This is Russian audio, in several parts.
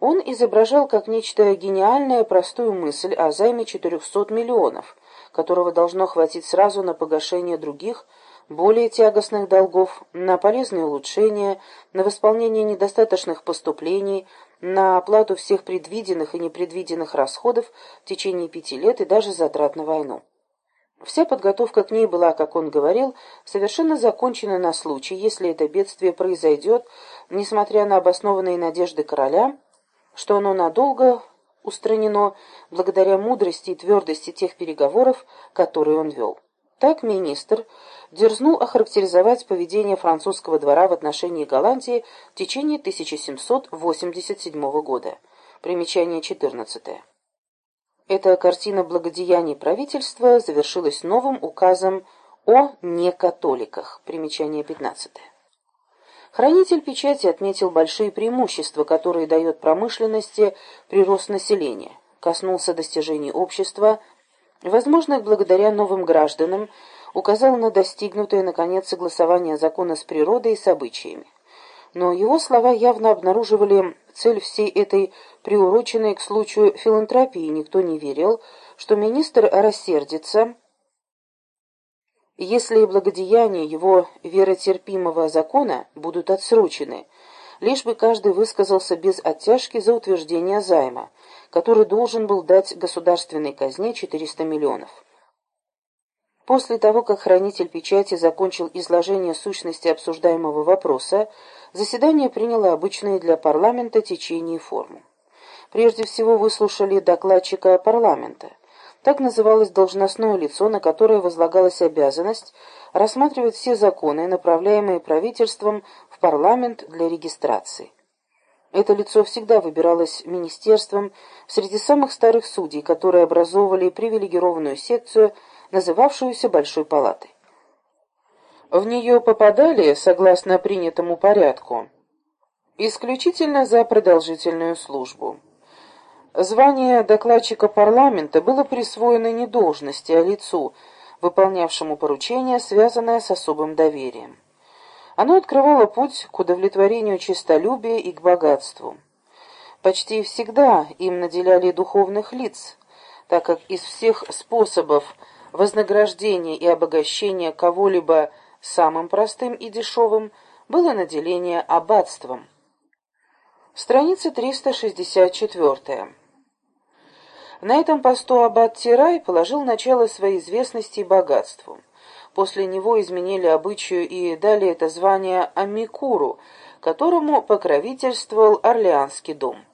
Он изображал как нечто гениальное простую мысль о займе 400 миллионов, которого должно хватить сразу на погашение других, более тягостных долгов, на полезные улучшения, на восполнение недостаточных поступлений, на оплату всех предвиденных и непредвиденных расходов в течение пяти лет и даже затрат на войну. Вся подготовка к ней была, как он говорил, совершенно закончена на случай, если это бедствие произойдет, несмотря на обоснованные надежды короля, что оно надолго устранено благодаря мудрости и твердости тех переговоров, которые он вел. Так министр дерзнул охарактеризовать поведение французского двора в отношении Голландии в течение 1787 года. Примечание 14. Эта картина благодеяний правительства завершилась новым указом о некатоликах. Примечание 15. Хранитель печати отметил большие преимущества, которые дает промышленности прирост населения, коснулся достижений общества, возможных благодаря новым гражданам, указал на достигнутое, наконец, согласование закона с природой и с обычаями. Но его слова явно обнаруживали цель всей этой приуроченной к случаю филантропии. Никто не верил, что министр рассердится, если благодеяния его веротерпимого закона будут отсрочены, лишь бы каждый высказался без оттяжки за утверждение займа, который должен был дать государственной казне 400 миллионов. После того, как хранитель печати закончил изложение сущности обсуждаемого вопроса, заседание приняло обычные для парламента течение и форму. Прежде всего выслушали докладчика парламента. Так называлось должностное лицо, на которое возлагалась обязанность рассматривать все законы, направляемые правительством в парламент для регистрации. Это лицо всегда выбиралось министерством среди самых старых судей, которые образовывали привилегированную секцию, называвшуюся Большой палатой. В нее попадали, согласно принятому порядку, исключительно за продолжительную службу. Звание докладчика парламента было присвоено не должности, а лицу, выполнявшему поручение, связанное с особым доверием. Оно открывало путь к удовлетворению честолюбия и к богатству. Почти всегда им наделяли духовных лиц, так как из всех способов вознаграждения и обогащения кого-либо самым простым и дешевым было наделение аббатством. Страница 364. На этом посту аббат Тирай положил начало своей известности и богатству. После него изменили обычаю и дали это звание Амикуру, которому покровительствовал Орлеанский дом.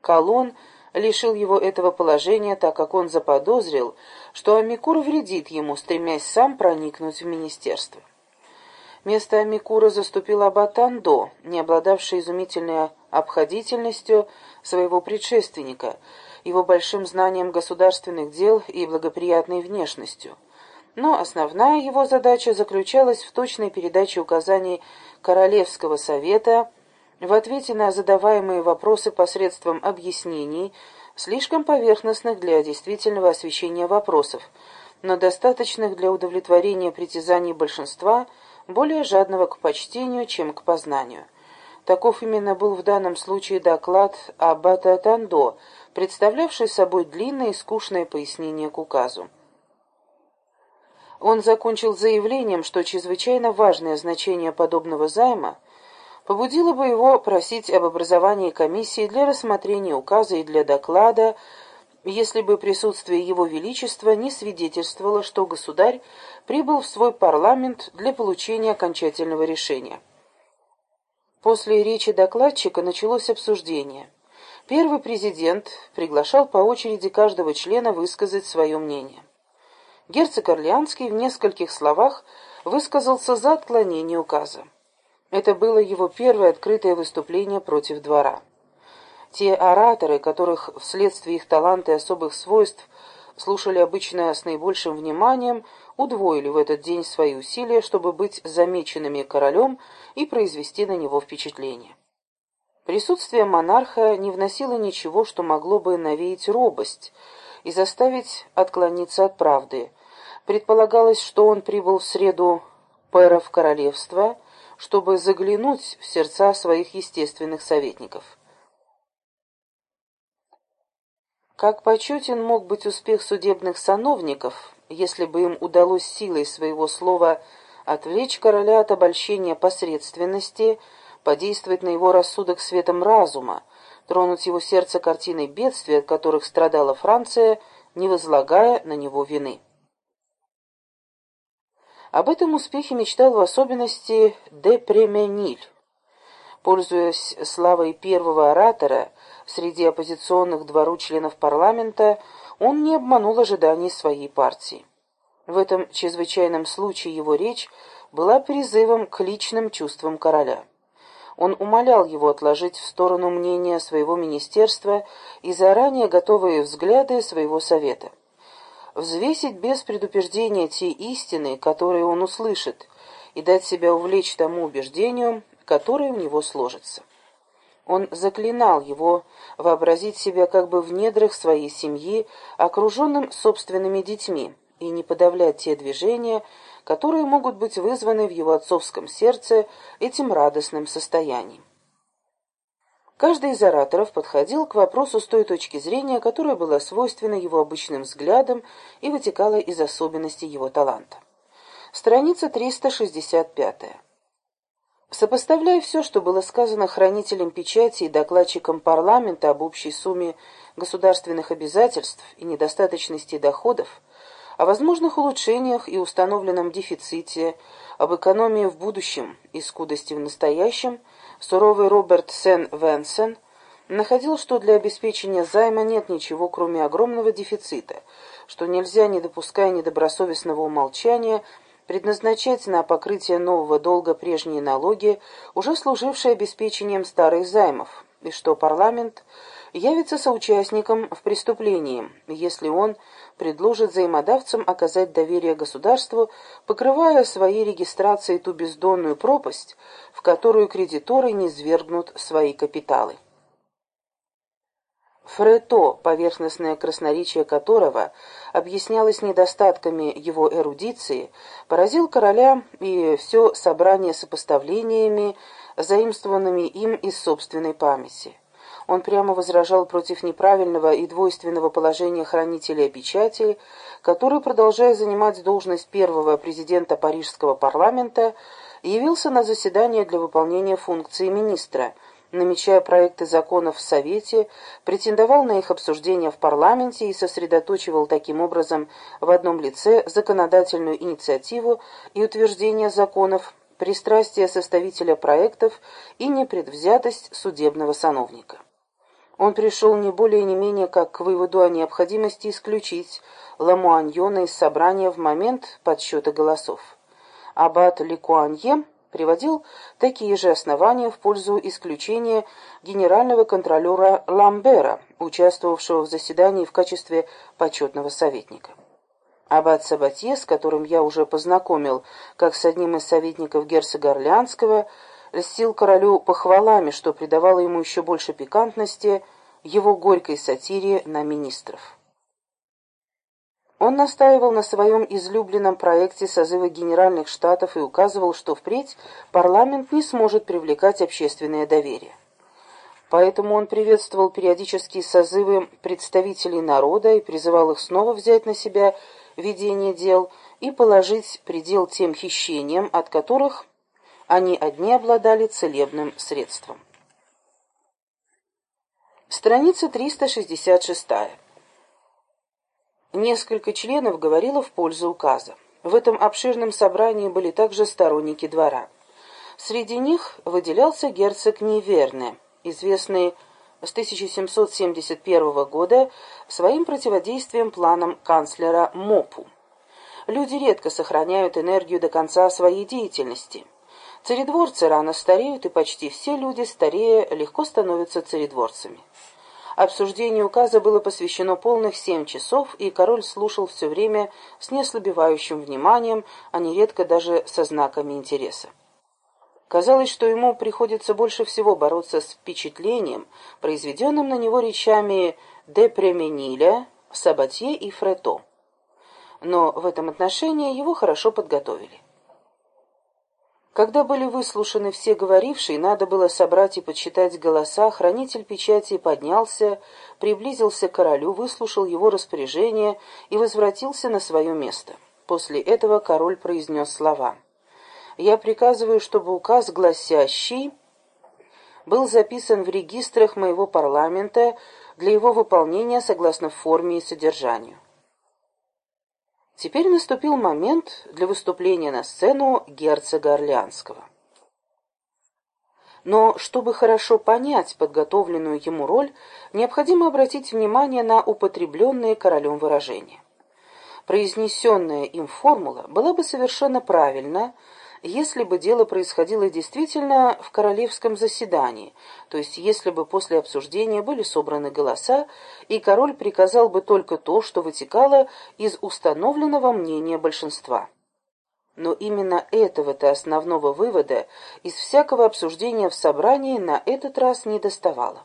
Колон лишил его этого положения, так как он заподозрил, что Амикур вредит ему, стремясь сам проникнуть в министерство. Место Амикура заступил аббат Андо, не обладавший изумительной обходительностью своего предшественника – его большим знанием государственных дел и благоприятной внешностью. Но основная его задача заключалась в точной передаче указаний Королевского совета в ответе на задаваемые вопросы посредством объяснений, слишком поверхностных для действительного освещения вопросов, но достаточных для удовлетворения притязаний большинства, более жадного к почтению, чем к познанию. Таков именно был в данном случае доклад Аббата Тандо, представлявший собой длинное и скучное пояснение к указу. Он закончил заявлением, что чрезвычайно важное значение подобного займа побудило бы его просить об образовании комиссии для рассмотрения указа и для доклада, если бы присутствие его величества не свидетельствовало, что государь прибыл в свой парламент для получения окончательного решения. После речи докладчика началось обсуждение. Первый президент приглашал по очереди каждого члена высказать свое мнение. Герцог Орлеанский в нескольких словах высказался за отклонение указа. Это было его первое открытое выступление против двора. Те ораторы, которых вследствие их таланта и особых свойств слушали обычно с наибольшим вниманием, удвоили в этот день свои усилия, чтобы быть замеченными королем и произвести на него впечатление. Присутствие монарха не вносило ничего, что могло бы навеять робость и заставить отклониться от правды. Предполагалось, что он прибыл в среду пэров королевства, чтобы заглянуть в сердца своих естественных советников. Как почетен мог быть успех судебных сановников, если бы им удалось силой своего слова отвлечь короля от обольщения посредственности, подействовать на его рассудок светом разума, тронуть его сердце картиной бедствий, от которых страдала Франция, не возлагая на него вины. Об этом успехе мечтал в особенности де Премениль. Пользуясь славой первого оратора среди оппозиционных двору членов парламента, он не обманул ожиданий своей партии. В этом чрезвычайном случае его речь была призывом к личным чувствам короля. Он умолял его отложить в сторону мнения своего министерства и заранее готовые взгляды своего совета. Взвесить без предупреждения те истины, которые он услышит, и дать себя увлечь тому убеждению, которое у него сложится. Он заклинал его вообразить себя как бы в недрах своей семьи, окруженным собственными детьми, и не подавлять те движения, которые могут быть вызваны в его отцовском сердце этим радостным состоянием. Каждый из ораторов подходил к вопросу с той точки зрения, которая была свойственна его обычным взглядам и вытекала из особенностей его таланта. Страница 365. Сопоставляя все, что было сказано хранителем печати и докладчиком парламента об общей сумме государственных обязательств и недостаточности доходов, о возможных улучшениях и установленном дефиците, об экономии в будущем и скудости в настоящем, суровый Роберт Сен-Венсен находил, что для обеспечения займа нет ничего, кроме огромного дефицита, что нельзя, не допуская недобросовестного умолчания, предназначать на покрытие нового долга прежние налоги, уже служившие обеспечением старых займов, и что парламент явится соучастником в преступлении, если он предложит взаимодавцам оказать доверие государству, покрывая своей регистрацией ту бездонную пропасть, в которую кредиторы не свергнут свои капиталы. Фрето, поверхностное красноречие которого объяснялось недостатками его эрудиции, поразил короля и все собрание сопоставлениями, заимствованными им из собственной памяти. Он прямо возражал против неправильного и двойственного положения хранителя печати, который, продолжая занимать должность первого президента Парижского парламента, явился на заседание для выполнения функции министра, намечая проекты законов в Совете, претендовал на их обсуждение в парламенте и сосредоточивал таким образом в одном лице законодательную инициативу и утверждение законов, пристрастие составителя проектов и непредвзятость судебного сановника. Он пришел не более не менее как к выводу о необходимости исключить Ламуаньона из собрания в момент подсчета голосов. Аббат Ликуанье приводил такие же основания в пользу исключения генерального контролера Ламбера, участвовавшего в заседании в качестве почетного советника. Аббат Сабатье, с которым я уже познакомил, как с одним из советников герцога Орлеанского, льстил королю похвалами, что придавало ему еще больше пикантности его горькой сатире на министров. Он настаивал на своем излюбленном проекте созыва Генеральных Штатов и указывал, что впредь парламент не сможет привлекать общественное доверие. Поэтому он приветствовал периодические созывы представителей народа и призывал их снова взять на себя ведение дел и положить предел тем хищениям, от которых они одни обладали целебным средством. Страница 366. Несколько членов говорило в пользу указа. В этом обширном собрании были также сторонники двора. Среди них выделялся герцог Неверне, известный с 1771 года своим противодействием планам канцлера Мопу. Люди редко сохраняют энергию до конца своей деятельности – Царедворцы рано стареют, и почти все люди, старея, легко становятся царедворцами. Обсуждению указа было посвящено полных семь часов, и король слушал все время с неослабевающим вниманием, а нередко даже со знаками интереса. Казалось, что ему приходится больше всего бороться с впечатлением, произведенным на него речами де Премениля, Сабатье и Фрето. Но в этом отношении его хорошо подготовили. Когда были выслушаны все говорившие, надо было собрать и подсчитать голоса, хранитель печати поднялся, приблизился к королю, выслушал его распоряжение и возвратился на свое место. После этого король произнес слова. «Я приказываю, чтобы указ, гласящий, был записан в регистрах моего парламента для его выполнения согласно форме и содержанию». Теперь наступил момент для выступления на сцену герцога Орлеанского. Но чтобы хорошо понять подготовленную ему роль, необходимо обратить внимание на употребленные королем выражения. Произнесенная им формула была бы совершенно правильна, если бы дело происходило действительно в королевском заседании, то есть если бы после обсуждения были собраны голоса, и король приказал бы только то, что вытекало из установленного мнения большинства. Но именно этого-то основного вывода из всякого обсуждения в собрании на этот раз не доставало.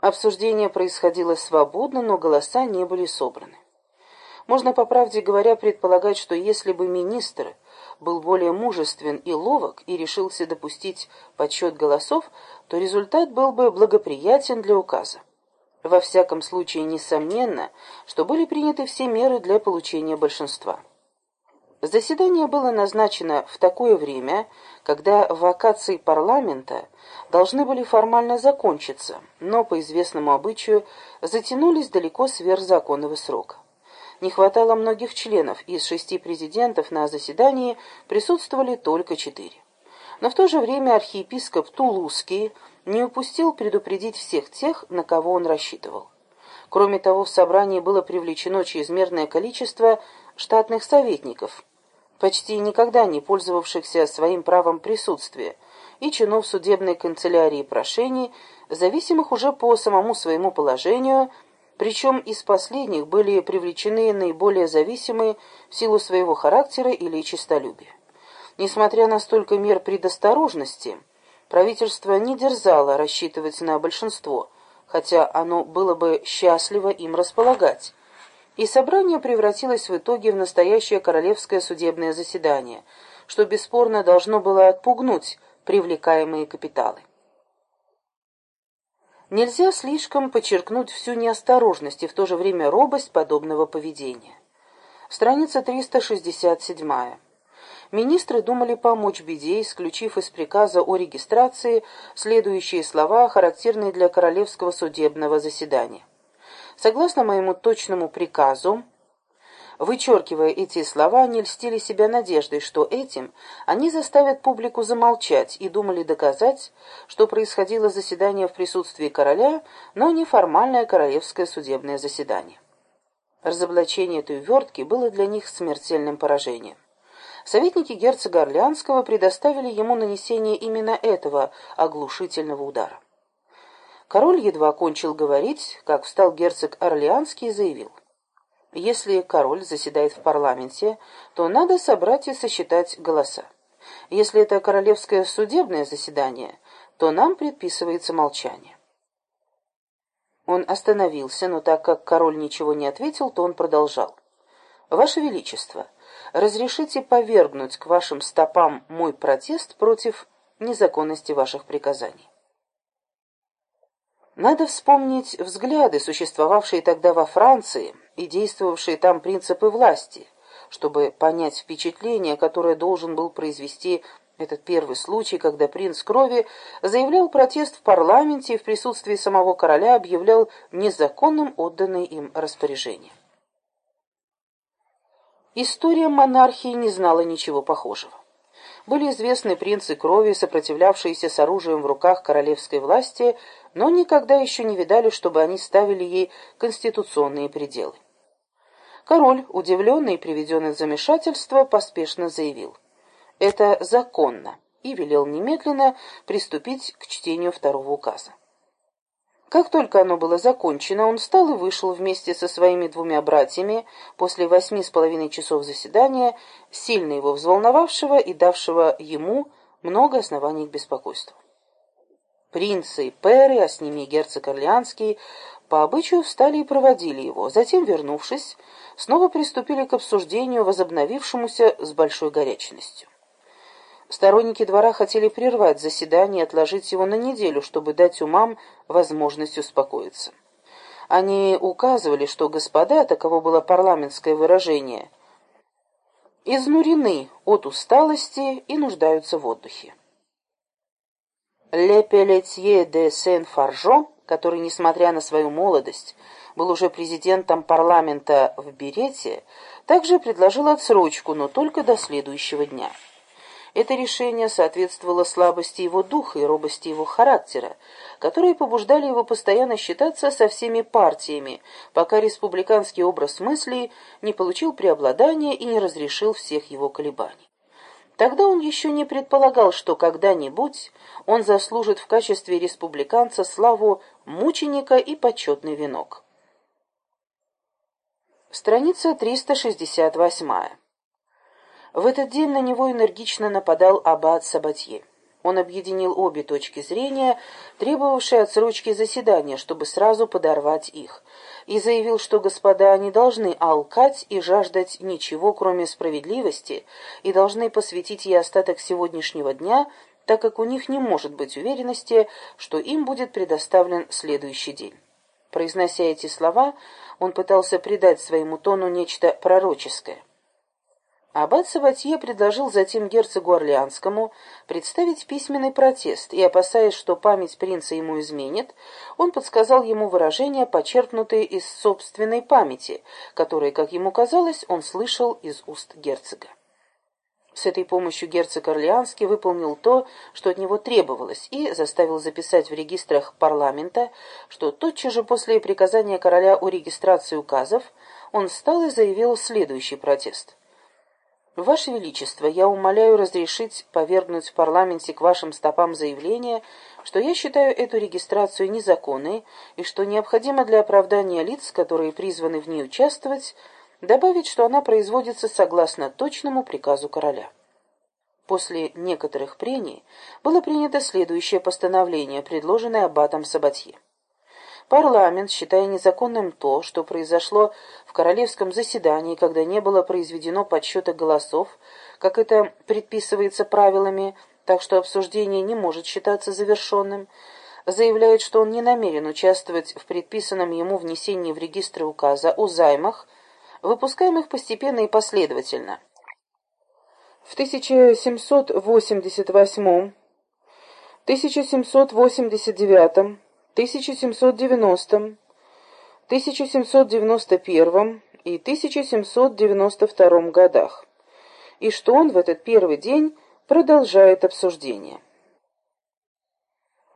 Обсуждение происходило свободно, но голоса не были собраны. Можно, по правде говоря, предполагать, что если бы министр был более мужествен и ловок и решился допустить подсчет голосов, то результат был бы благоприятен для указа. Во всяком случае, несомненно, что были приняты все меры для получения большинства. Заседание было назначено в такое время, когда вакации парламента должны были формально закончиться, но по известному обычаю затянулись далеко сверх законного срока не хватало многих членов, из шести президентов на заседании присутствовали только четыре. Но в то же время архиепископ Тулузский не упустил предупредить всех тех, на кого он рассчитывал. Кроме того, в собрании было привлечено чрезмерное количество штатных советников, почти никогда не пользовавшихся своим правом присутствия, и чинов судебной канцелярии прошений, зависимых уже по самому своему положению – причем из последних были привлечены наиболее зависимые в силу своего характера или честолюбия. Несмотря на столько мер предосторожности, правительство не дерзало рассчитывать на большинство, хотя оно было бы счастливо им располагать. И собрание превратилось в итоге в настоящее королевское судебное заседание, что бесспорно должно было отпугнуть привлекаемые капиталы. Нельзя слишком подчеркнуть всю неосторожность и в то же время робость подобного поведения. Страница 367. Министры думали помочь беде, исключив из приказа о регистрации следующие слова, характерные для королевского судебного заседания. Согласно моему точному приказу, Вычеркивая эти слова, они льстили себя надеждой, что этим они заставят публику замолчать и думали доказать, что происходило заседание в присутствии короля, но не формальное королевское судебное заседание. Разоблачение этой увертки было для них смертельным поражением. Советники герцога Орлеанского предоставили ему нанесение именно этого оглушительного удара. Король едва кончил говорить, как встал герцог Орлеанский и заявил – если король заседает в парламенте, то надо собрать и сосчитать голоса. Если это королевское судебное заседание, то нам предписывается молчание. Он остановился, но так как король ничего не ответил, то он продолжал. «Ваше Величество, разрешите повергнуть к вашим стопам мой протест против незаконности ваших приказаний». Надо вспомнить взгляды, существовавшие тогда во Франции, и действовавшие там принципы власти, чтобы понять впечатление, которое должен был произвести этот первый случай, когда принц крови заявлял протест в парламенте и в присутствии самого короля объявлял незаконным отданные им распоряжения. История монархии не знала ничего похожего. Были известны принцы крови, сопротивлявшиеся с оружием в руках королевской власти, но никогда еще не видали, чтобы они ставили ей конституционные пределы. Король, удивленный и приведенный в замешательство, поспешно заявил. «Это законно» и велел немедленно приступить к чтению второго указа. Как только оно было закончено, он встал и вышел вместе со своими двумя братьями после восьми с половиной часов заседания, сильно его взволновавшего и давшего ему много оснований к беспокойству. Принцы и пэры, а с ними и герцог Орлеанский, по обычаю встали и проводили его. Затем, вернувшись, снова приступили к обсуждению, возобновившемуся с большой горячностью. Сторонники двора хотели прервать заседание и отложить его на неделю, чтобы дать умам возможность успокоиться. Они указывали, что господа, таково было парламентское выражение, изнурены от усталости и нуждаются в отдыхе. Ле де Сен-Фаржо, который, несмотря на свою молодость, был уже президентом парламента в Берете, также предложил отсрочку, но только до следующего дня. Это решение соответствовало слабости его духа и робости его характера, которые побуждали его постоянно считаться со всеми партиями, пока республиканский образ мыслей не получил преобладания и не разрешил всех его колебаний. Тогда он еще не предполагал, что когда-нибудь он заслужит в качестве республиканца славу мученика и почетный венок. Страница 368. В этот день на него энергично нападал аббат Сабатье. Он объединил обе точки зрения, требовавшие отсрочки заседания, чтобы сразу подорвать их, и заявил, что господа не должны алкать и жаждать ничего, кроме справедливости, и должны посвятить ей остаток сегодняшнего дня, так как у них не может быть уверенности, что им будет предоставлен следующий день. Произнося эти слова, он пытался придать своему тону нечто пророческое. Аббат Саватье предложил затем герцогу Орлеанскому представить письменный протест, и, опасаясь, что память принца ему изменит, он подсказал ему выражения, почерпнутые из собственной памяти, которые, как ему казалось, он слышал из уст герцога. С этой помощью герцог Орлеанский выполнил то, что от него требовалось, и заставил записать в регистрах парламента, что тотчас же после приказания короля о регистрации указов он встал и заявил следующий протест – Ваше Величество, я умоляю разрешить повергнуть в парламенте к вашим стопам заявление, что я считаю эту регистрацию незаконной и что необходимо для оправдания лиц, которые призваны в ней участвовать, добавить, что она производится согласно точному приказу короля. После некоторых прений было принято следующее постановление, предложенное аббатом Сабатье. Парламент, считая незаконным то, что произошло в королевском заседании, когда не было произведено подсчета голосов, как это предписывается правилами, так что обсуждение не может считаться завершенным, заявляет, что он не намерен участвовать в предписанном ему внесении в регистры указа о займах, выпускаемых постепенно и последовательно. В 1788, 1789, 1790, 1791 и 1792 годах, и что он в этот первый день продолжает обсуждение.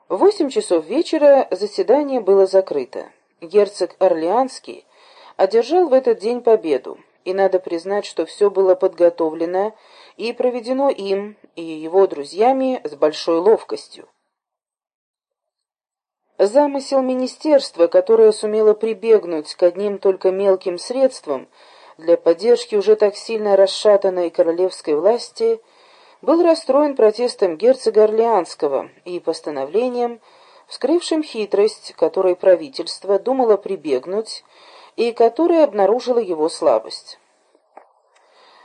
В восемь часов вечера заседание было закрыто. Герцог Орлеанский одержал в этот день победу, и надо признать, что все было подготовлено и проведено им и его друзьями с большой ловкостью. Замысел министерства, которое сумело прибегнуть к одним только мелким средствам для поддержки уже так сильно расшатанной королевской власти, был расстроен протестом герцога Орлеанского и постановлением, вскрывшим хитрость, которой правительство думало прибегнуть и которая обнаружила его слабость.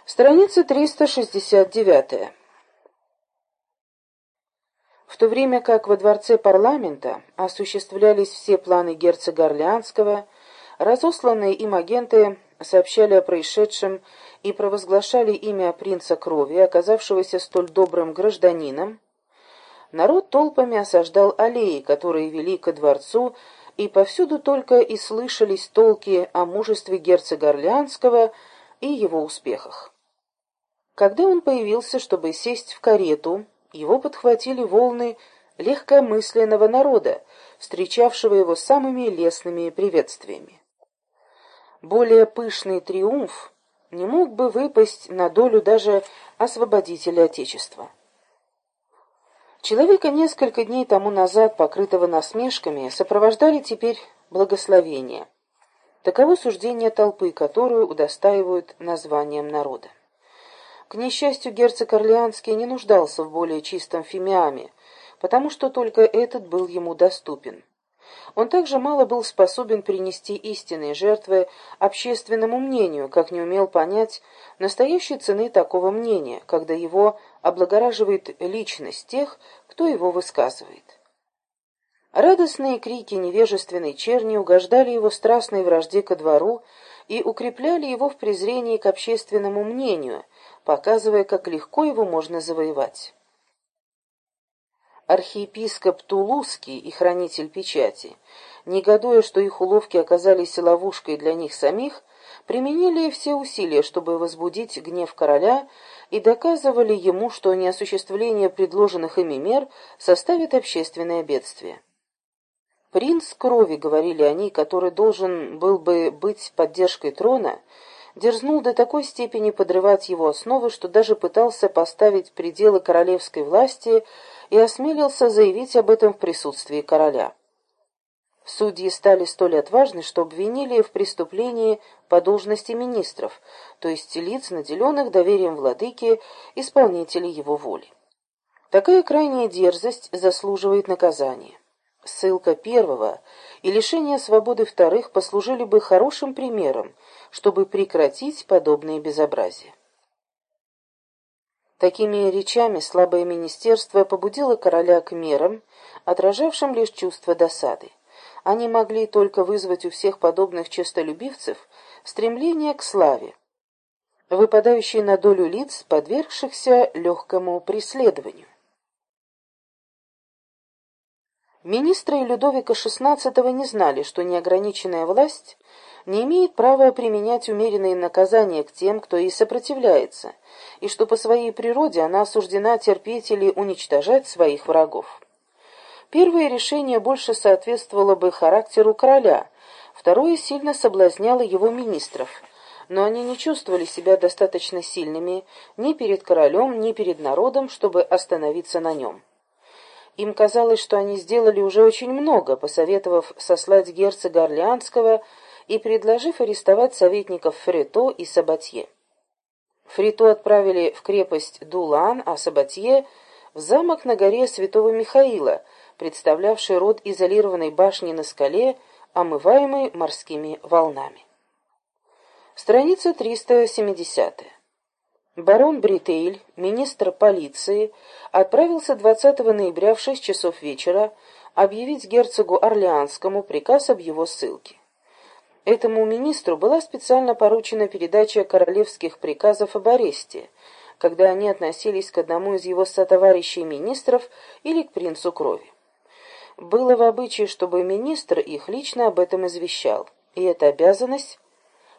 Страница 369. В то время как во дворце парламента осуществлялись все планы герцога Орлеанского, разосланные им агенты сообщали о происшедшем и провозглашали имя принца крови, оказавшегося столь добрым гражданином, народ толпами осаждал аллеи, которые вели ко дворцу, и повсюду только и слышались толки о мужестве герцога Орлеанского и его успехах. Когда он появился, чтобы сесть в карету, его подхватили волны легкомысленного народа, встречавшего его самыми лестными приветствиями. Более пышный триумф не мог бы выпасть на долю даже освободителя Отечества. Человека несколько дней тому назад, покрытого насмешками, сопровождали теперь благословения. Таково суждение толпы, которую удостаивают названием народа. К несчастью, герцог Орлеанский не нуждался в более чистом фимиаме, потому что только этот был ему доступен. Он также мало был способен принести истинные жертвы общественному мнению, как не умел понять настоящей цены такого мнения, когда его облагораживает личность тех, кто его высказывает. Радостные крики невежественной черни угождали его страстной вражде ко двору и укрепляли его в презрении к общественному мнению, показывая, как легко его можно завоевать. Архиепископ Тулузский и хранитель печати, негодуя, что их уловки оказались ловушкой для них самих, применили все усилия, чтобы возбудить гнев короля, и доказывали ему, что неосуществление предложенных ими мер составит общественное бедствие. Принц крови, говорили они, который должен был бы быть поддержкой трона, дерзнул до такой степени подрывать его основы, что даже пытался поставить пределы королевской власти и осмелился заявить об этом в присутствии короля. Судьи стали столь отважны, что обвинили в преступлении по должности министров, то есть лиц, наделенных доверием владыки, исполнителей его воли. Такая крайняя дерзость заслуживает наказания. Ссылка первого и лишение свободы вторых послужили бы хорошим примером, чтобы прекратить подобные безобразия. Такими речами слабое министерство побудило короля к мерам, отражавшим лишь чувство досады. Они могли только вызвать у всех подобных честолюбивцев стремление к славе, выпадающее на долю лиц, подвергшихся легкому преследованию. Министры Людовика XVI не знали, что неограниченная власть не имеет права применять умеренные наказания к тем, кто ей сопротивляется, и что по своей природе она осуждена терпеть или уничтожать своих врагов. Первое решение больше соответствовало бы характеру короля, второе сильно соблазняло его министров, но они не чувствовали себя достаточно сильными ни перед королем, ни перед народом, чтобы остановиться на нем. Им казалось, что они сделали уже очень много, посоветовав сослать герцога Орлеанского и предложив арестовать советников Фрето и Сабатье. Фрито отправили в крепость Дулан, а Сабатье — в замок на горе Святого Михаила, представлявший род изолированной башни на скале, омываемой морскими волнами. Страница 370. Барон Бритейль, министр полиции, отправился 20 ноября в 6 часов вечера объявить герцогу Орлеанскому приказ об его ссылке. Этому министру была специально поручена передача королевских приказов об аресте, когда они относились к одному из его сотоварищей министров или к принцу крови. Было в обычае, чтобы министр их лично об этом извещал, и эта обязанность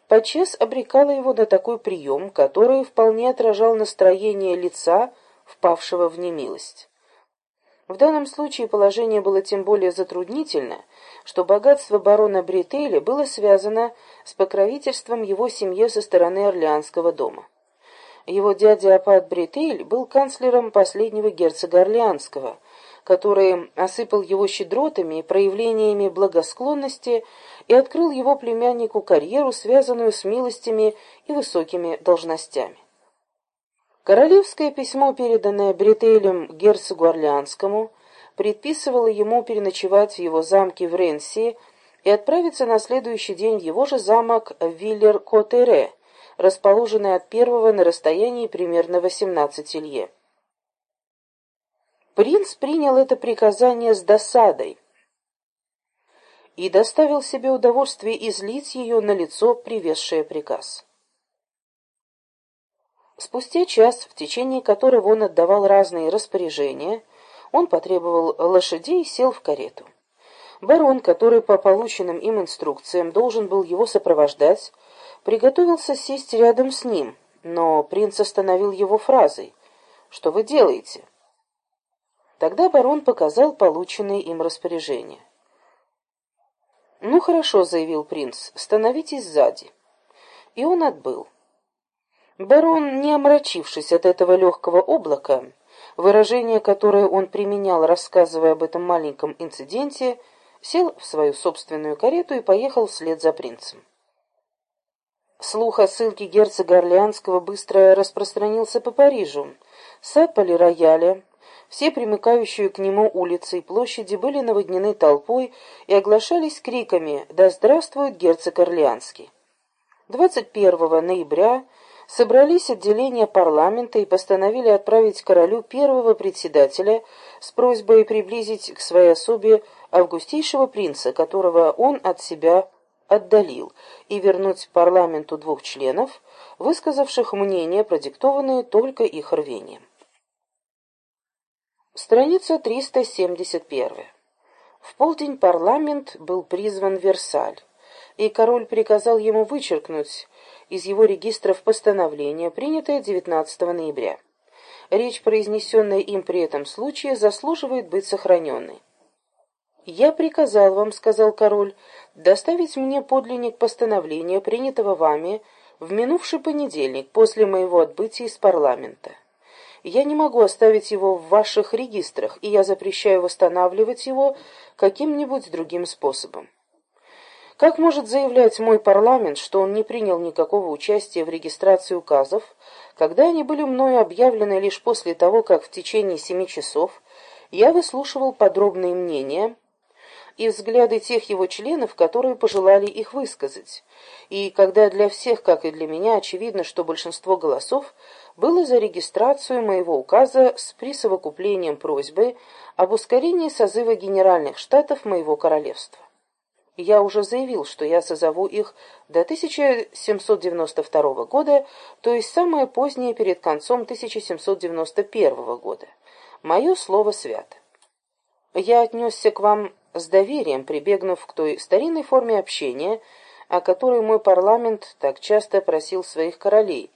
подчас обрекала его на такой прием, который вполне отражал настроение лица, впавшего в немилость. В данном случае положение было тем более затруднительно, что богатство барона Бретеля было связано с покровительством его семьи со стороны Орлеанского дома. Его дядя Апат Бретейль был канцлером последнего герцога Орлеанского, который осыпал его щедротами и проявлениями благосклонности и открыл его племяннику карьеру, связанную с милостями и высокими должностями. Королевское письмо, переданное Бретейлем герцогу Орлеанскому, предписывало ему переночевать в его замке в Ренси и отправиться на следующий день в его же замок Виллер-Котере, расположенный от первого на расстоянии примерно 18 лье. Принц принял это приказание с досадой и доставил себе удовольствие излить ее на лицо, привезшее приказ. Спустя час, в течение которого он отдавал разные распоряжения, он потребовал лошадей и сел в карету. Барон, который по полученным им инструкциям должен был его сопровождать, приготовился сесть рядом с ним, но принц остановил его фразой «Что вы делаете?» Тогда барон показал полученные им распоряжения. «Ну хорошо», — заявил принц, — «становитесь сзади». И он отбыл. Барон, не омрачившись от этого легкого облака, выражение, которое он применял, рассказывая об этом маленьком инциденте, сел в свою собственную карету и поехал вслед за принцем. Слух о ссылке герцога Орлеанского быстро распространился по Парижу. Сад Рояля, все примыкающие к нему улицы и площади были наводнены толпой и оглашались криками «Да здравствует герцог Орлеанский!». 21 ноября собрались отделения парламента и постановили отправить королю первого председателя с просьбой приблизить к своей особе августейшего принца, которого он от себя отдалил, и вернуть парламенту двух членов, высказавших мнения, продиктованные только их рвением. Страница 371. В полдень парламент был призван в Версаль, и король приказал ему вычеркнуть из его регистров постановление, принятое 19 ноября. Речь, произнесенная им при этом случае, заслуживает быть сохраненной. «Я приказал вам, — сказал король, — доставить мне подлинник постановления, принятого вами в минувший понедельник после моего отбытия из парламента. Я не могу оставить его в ваших регистрах, и я запрещаю восстанавливать его каким-нибудь другим способом. Как может заявлять мой парламент, что он не принял никакого участия в регистрации указов, когда они были мною объявлены лишь после того, как в течение семи часов я выслушивал подробные мнения и взгляды тех его членов, которые пожелали их высказать, и когда для всех, как и для меня, очевидно, что большинство голосов было за регистрацию моего указа с присовокуплением просьбы об ускорении созыва Генеральных Штатов моего королевства. Я уже заявил, что я созову их до 1792 года, то есть самое позднее перед концом 1791 года. Мое слово свято. Я отнесся к вам с доверием, прибегнув к той старинной форме общения, о которой мой парламент так часто просил своих королей,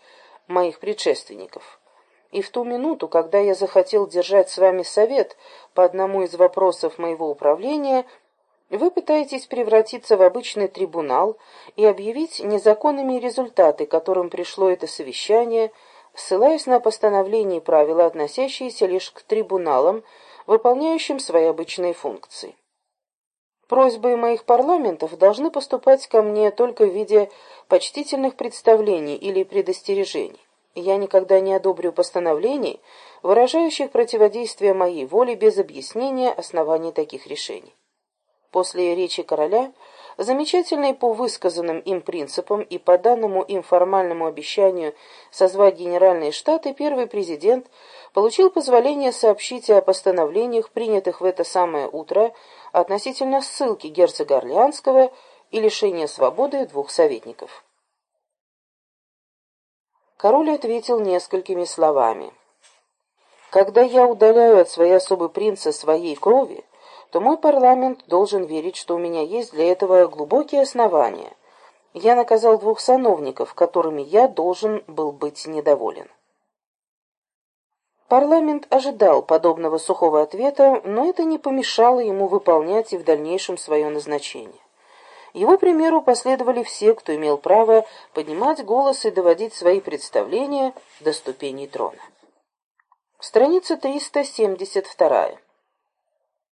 моих предшественников. И в ту минуту, когда я захотел держать с вами совет по одному из вопросов моего управления, вы пытаетесь превратиться в обычный трибунал и объявить незаконными результаты, которым пришло это совещание, ссылаясь на постановления и правила, относящиеся лишь к трибуналам, выполняющим свои обычные функции. Просьбы моих парламентов должны поступать ко мне только в виде почтительных представлений или предостережений. Я никогда не одобрю постановлений, выражающих противодействие моей воле без объяснения оснований таких решений. После речи короля, замечательной по высказанным им принципам и по данному им формальному обещанию созвать Генеральные Штаты, первый президент получил позволение сообщить о постановлениях, принятых в это самое утро, относительно ссылки герцога Орлеанского и лишения свободы двух советников. Король ответил несколькими словами. «Когда я удаляю от своей особы принца своей крови, то мой парламент должен верить, что у меня есть для этого глубокие основания. Я наказал двух сановников, которыми я должен был быть недоволен. Парламент ожидал подобного сухого ответа, но это не помешало ему выполнять и в дальнейшем свое назначение. Его примеру последовали все, кто имел право поднимать голос и доводить свои представления до ступеней трона. Страница 372.